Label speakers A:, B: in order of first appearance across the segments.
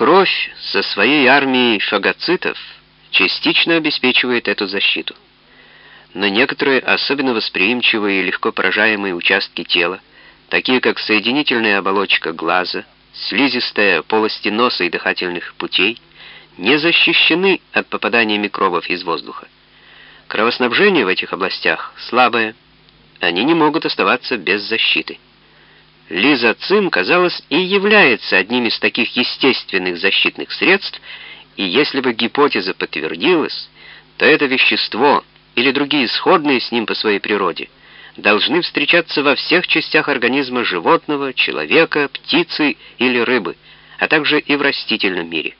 A: Кровь со своей армией фагоцитов частично обеспечивает эту защиту. Но некоторые особенно восприимчивые и легко поражаемые участки тела, такие как соединительная оболочка глаза, слизистая полости носа и дыхательных путей, не защищены от попадания микробов из воздуха. Кровоснабжение в этих областях слабое, они не могут оставаться без защиты. Лизоцим, казалось, и является одним из таких естественных защитных средств, и если бы гипотеза подтвердилась, то это вещество или другие сходные с ним по своей природе должны встречаться во всех частях организма животного, человека, птицы или рыбы, а также и в растительном мире.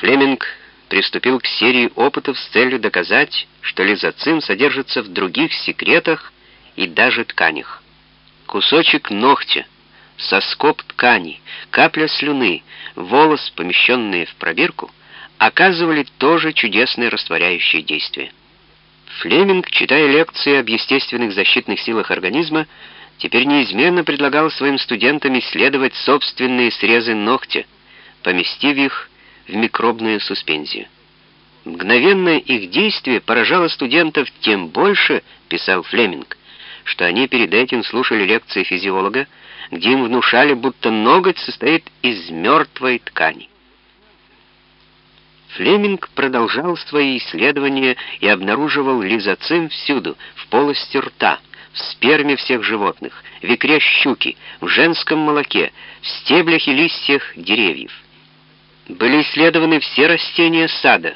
A: Флеминг приступил к серии опытов с целью доказать, что лизоцим содержится в других секретах и даже тканях кусочек ногтя, соскоб ткани, капля слюны, волос, помещенные в пробирку, оказывали тоже чудесное растворяющее действие. Флеминг, читая лекции об естественных защитных силах организма, теперь неизменно предлагал своим студентам исследовать собственные срезы ногтя, поместив их в микробную суспензию. Мгновенное их действие поражало студентов тем больше, писал Флеминг, что они перед этим слушали лекции физиолога, где им внушали, будто ноготь состоит из мертвой ткани. Флеминг продолжал свои исследования и обнаруживал лизоцим всюду, в полости рта, в сперме всех животных, в икре щуки, в женском молоке, в стеблях и листьях деревьев. Были исследованы все растения сада,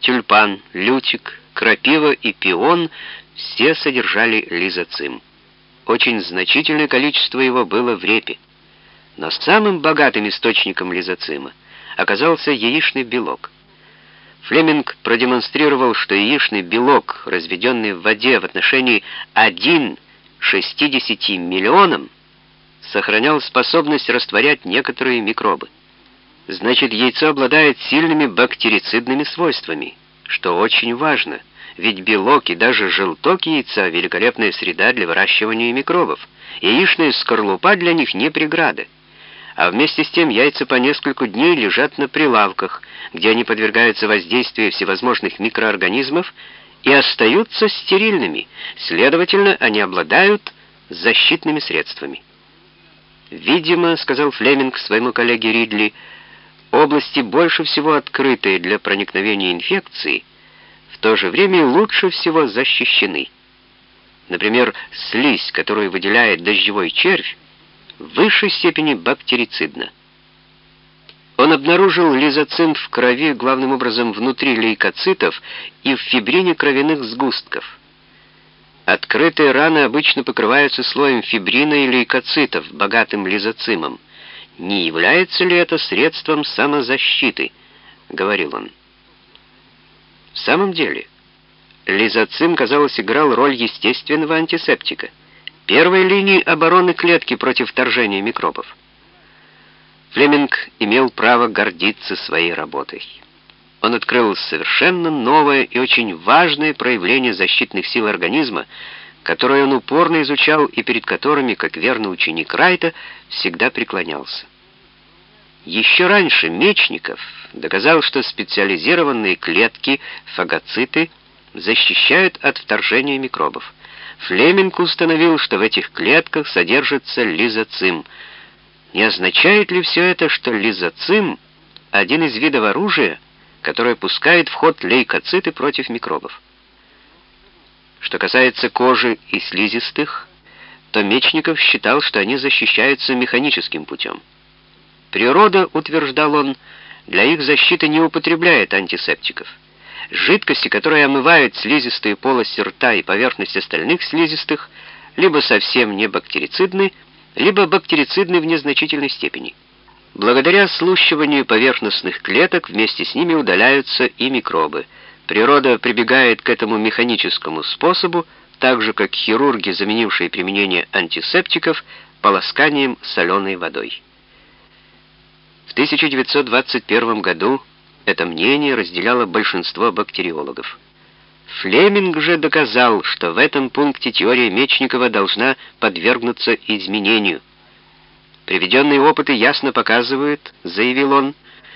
A: тюльпан, лютик, крапива и пион все содержали лизоцим. Очень значительное количество его было в репе. Но самым богатым источником лизоцима оказался яичный белок. Флеминг продемонстрировал, что яичный белок, разведенный в воде в отношении 1 60 миллионам, сохранял способность растворять некоторые микробы. Значит, яйцо обладает сильными бактерицидными свойствами, что очень важно – ведь белок и даже желток яйца — великолепная среда для выращивания микробов. Яичная скорлупа для них не преграда. А вместе с тем яйца по несколько дней лежат на прилавках, где они подвергаются воздействию всевозможных микроорганизмов и остаются стерильными, следовательно, они обладают защитными средствами. «Видимо, — сказал Флеминг своему коллеге Ридли, — области больше всего открытые для проникновения инфекции — то же время лучше всего защищены. Например, слизь, которую выделяет дождевой червь, в высшей степени бактерицидна. Он обнаружил лизоцин в крови главным образом внутри лейкоцитов и в фибрине кровяных сгустков. Открытые раны обычно покрываются слоем фибрина и лейкоцитов, богатым лизоцимом. Не является ли это средством самозащиты? — говорил он. В самом деле, лизоцим, казалось, играл роль естественного антисептика, первой линии обороны клетки против вторжения микробов. Флеминг имел право гордиться своей работой. Он открыл совершенно новое и очень важное проявление защитных сил организма, которое он упорно изучал и перед которыми, как верный ученик Райта, всегда преклонялся. Еще раньше Мечников доказал, что специализированные клетки, фагоциты, защищают от вторжения микробов. Флеминг установил, что в этих клетках содержится лизоцим. Не означает ли все это, что лизоцим — один из видов оружия, которое пускает в ход лейкоциты против микробов? Что касается кожи и слизистых, то Мечников считал, что они защищаются механическим путем. Природа, утверждал он, для их защиты не употребляет антисептиков. Жидкости, которые омывают слизистые полости рта и поверхность остальных слизистых, либо совсем не бактерицидны, либо бактерицидны в незначительной степени. Благодаря слущиванию поверхностных клеток вместе с ними удаляются и микробы. Природа прибегает к этому механическому способу, так же как хирурги, заменившие применение антисептиков, полосканием соленой водой. В 1921 году это мнение разделяло большинство бактериологов. Флеминг же доказал, что в этом пункте теория Мечникова должна подвергнуться изменению. Приведенные опыты ясно показывают, заявил он,